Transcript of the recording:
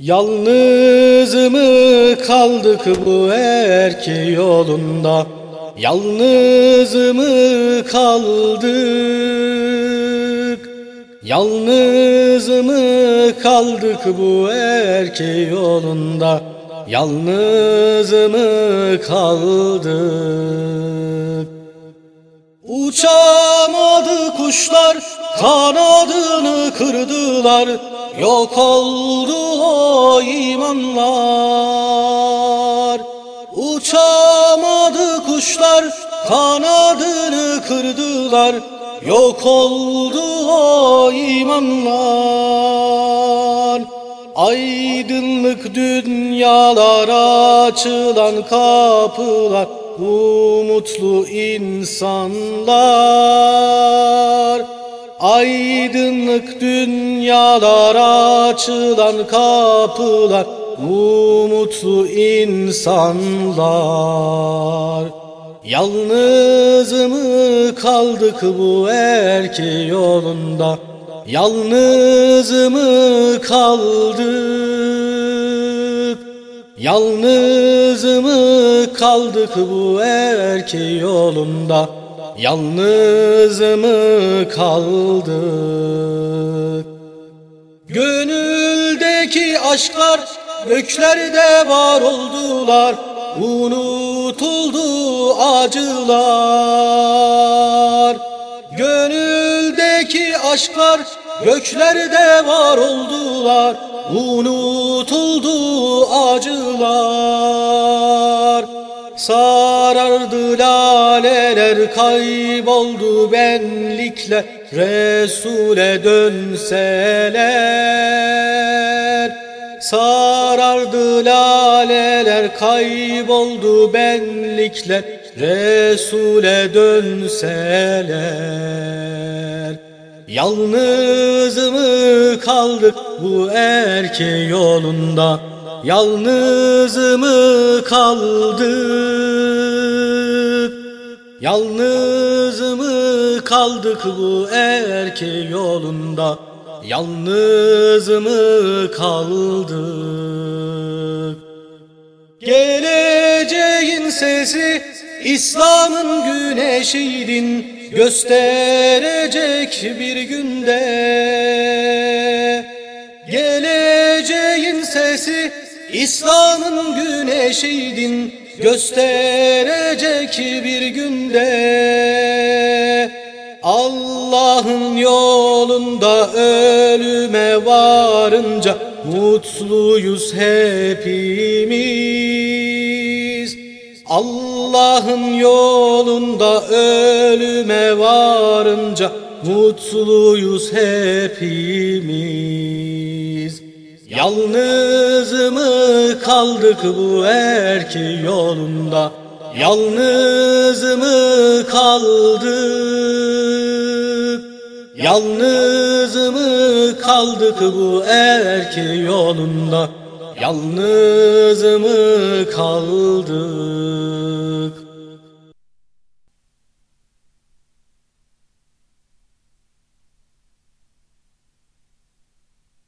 Yalnız mı kaldık bu erki yolunda. Yalnız mı kaldık. Yalnız mı kaldık bu erki yolunda. Yalnız mı kaldık. Uçamadı kuşlar kanadını kırdılar Yok oldu o imanlar. Uçamadı kuşlar kanadını kırdılar. Yok oldu o imanlar. Aydınlık dünyalara açılan kapılar Umutlu insanlar Aydınlık dünyalara açılan kapılar Umutlu insanlar. Yalnız mı kaldık bu erki yolunda. Yalnız mı kaldık. Yalnız mı kaldık bu erki yolunda Yalnız mı kaldık Gönüldeki aşklar göklerde var oldular. Unutuldu acılar. Gönüldeki aşklar göklerde var oldular. Unutuldu acılar laleler kayboldu benlikle Resul'e dönseler Sarardı laleler kayboldu benlikler Resul'e dönseler. Yalnız mı kaldık bu erke yolunda Yalnız mı kaldık Yalnız mı kaldık bu erke yolunda. Yalnız mı kaldık. Geleceğin sesi İslam'ın güneşiydin. Gösterecek bir günde. Geleceğin sesi İslam'ın güneşiydin Gösterecek bir günde Allah'ın yolunda ölüme varınca Mutluyuz hepimiz. Allah'ın yolunda ölüme varınca Mutluyuz hepimiz Yalnız mı kaldık bu erki yolunda. Yalnız mı kaldık. Yalnız mı kaldık bu erki yolunda. Yalnız mı kaldık